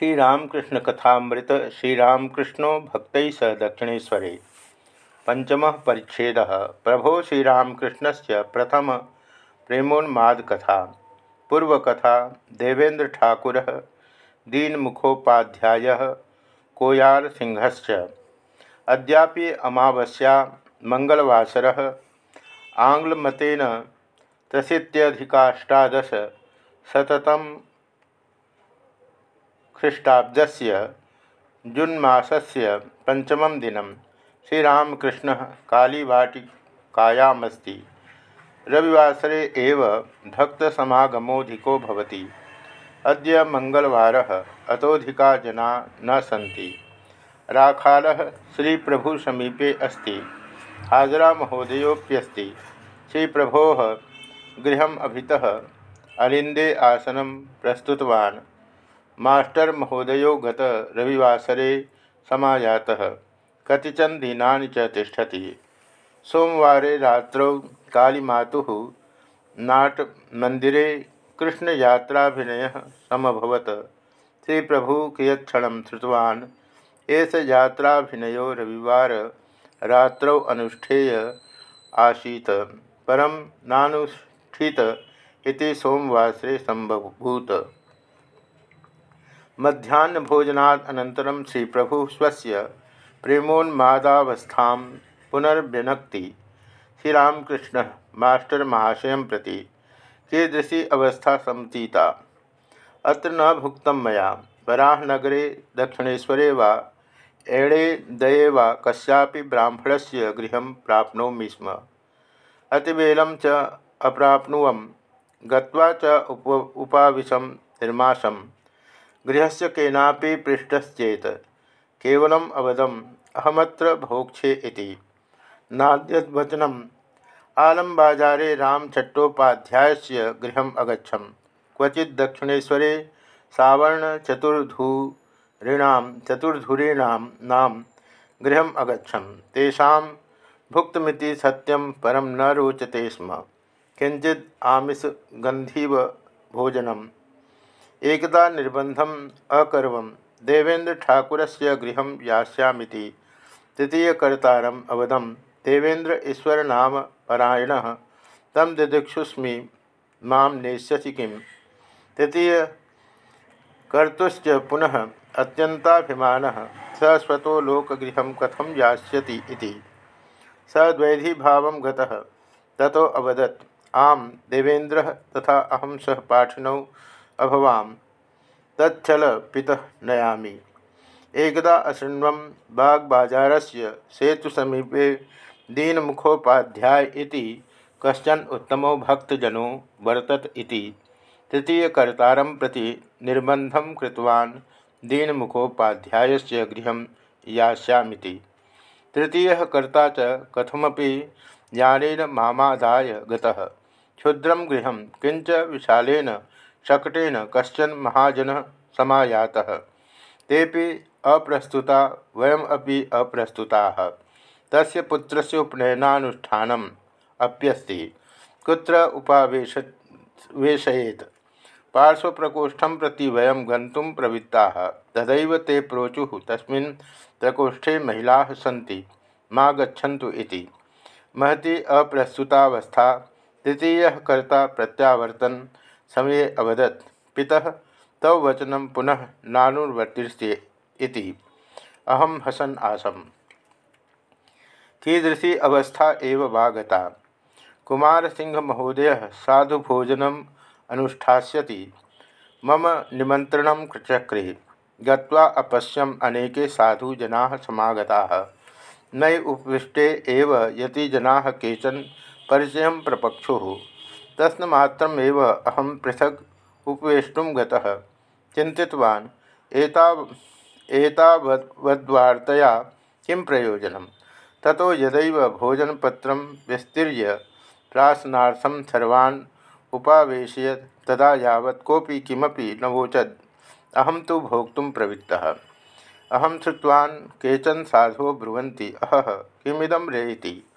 श्रीरामकृष्ण कथामृत श्रीरामकृष्णो भक्त सह दक्षिणेशरे पंचम परिच्छेद। प्रभो श्रीरामकृष्ण से प्रथम प्रेमोन्माद कथा पूर्वकथा देवेंद्र ठाकुर दीन मुखोपाध्याय कोयार सिंहश्च अद्यापि अमावस्या मंगलवासर आंग्लमतेन त्रशीत्यधिकाष्टादश शततम ख्रीष्टाब्दस्य जून्मासस्य पञ्चमं दिनं श्रीरामकृष्णः कालीवाटिकायामस्ति। रविवासरे एव भक्तसमागमोऽधिको भवति। अद्य मङ्गलवारः अतोऽधिका जना न सन्ति। राखालः श्रीप्रभुसमीपे अस्ति। हाजरामहोदयोऽप्यस्ति। श्रीप्रभोः गृहम् अभितः अलिन्दे आसनं प्रस्तुतवान्। मास्टर महोदयो गत रविवासरे समायातः कतिचन दिनानि च तिष्ठति। सोमवारे रात्रौ कालीमातुः नाटमन्दिरे कृष्णयात्राभिनयः समभवत्। श्रीप्रभु कियत्क्षणं श्रुतवान् एष यात्राभिनयो रविवार रात्रौ अनुष्ठेय आसीत्। परं नानुष्ठित इति सोमवासरे सम्भूत। भोजनात् अनन्तरं श्री प्रभु स्वस्य प्रेमोन्मादावस्थां पुनर्व्यनक्ति श्रीरामकृष्ण मास्टर महाशय प्रति कीदृशी अवस्था समुचिता अत्र न भुक्त मैं वराहनगरे दक्षिणेशरे वा, एणे दये वा कस्यापि ब्राह्मणस्य गृहं प्राप्नोमि स्म। अतिवेलं च अप्राप्नुवं, गत्वा च उप उपाविशं निर्माशं गृहस्य केनापि पृष्ठश्चेत। केवलम् अवदम्, अहमत्र भोक्षे इति। आलमबाजारे रामचट्टोपाध्यायस्य गृहम् अगछम क्वचित् दक्षिणेश्वरे सावर्णचतुर्धूरिणां, चतुर्धुरीणां नाम गृहम् अगछम तेषां भुक्तमिति सत्यं परं न रोचते स्म। किञ्चित् आमिषगन्धीव भोजनम्। एकदा निर्बंधम अकर्व देवेंद्र ठाकुर से गृह यास्यामिति। तृतीयकर्ता अवदम देवेंद्र ईश्वर नाम परायण। तम दिदिक्षुस्मी माम नेष्यसि किम? तृतीय कर्तुश्च पुनः अत्यंताभिमान स लोकगृह कथम यास्यति स द्वैधी भाव गतः। ततो अवदत्, आम, देवेन्द्र तथा अहम सह पाठिनौ अभवाम। तत्ल पिता नयामी। एकदा अशृण्वं बागबाजारस्य सेतुसमीपे दीनमुखोपाध्याय इति कश्चन उत्तमो भक्तजनो वर्तत इति तृतीयकर्तारं प्रति निर्बन्धं कृतवान् दीनमुखोपाध्यायस्य गृहं यास्यामिति। तृतीयः कर्ता च कथमपि ज्ञानेन मामादाय गतः। क्षुद्रं गृहं किंच विशालेन शकटेन कशन महाजन समायाता। तेपि अप्रस्तुता, वयम अपि अप्रस्तुता। तस्य पुत्रस्य उपनयनानुष्ठानम अप्यस्ति। कुत्र उपावेश प्रति वयं गन्तुं प्रवृत्ताः। तदैव ते प्रोचुः, तस्मिन् प्रकोष्ठे महिलाः सन्ति। मा महती अप्रस्तुतावस्था तृतीयः कर्ता प्रत्यावर्तन। समय अवदत्। पिता तव वचन पुनः नानुवर्तिष्ये अहम हसन आसम। कीदृशी अवस्था एव वागता। कुमारसिंह महोदय साधुभोजनम अनुष्ठास्यति। मम निमंत्रण चक्रे। गत्वा अपश्यम अनेके साधु जना समागता। नई उपविष्टे एव यति जना केचन परिचय प्रपक्षु। तस्मात्रमेव अहम पृथक उपवेष्टुम गतः। चिंतितवान् एतावद्वार्तया किं प्रयोजनं? ततो यदैव भोजनपत्रं विस्तीर्य प्राशनार्थं सर्वान् उपावेशयत्, तदा यावत् कोऽपि किमपि नवोचद् अहं तु भोक्तुं प्रवृत्तः। अहं श्रुतवान् केचन साधो ब्रुवन्ति, अहः किमिदं रे इति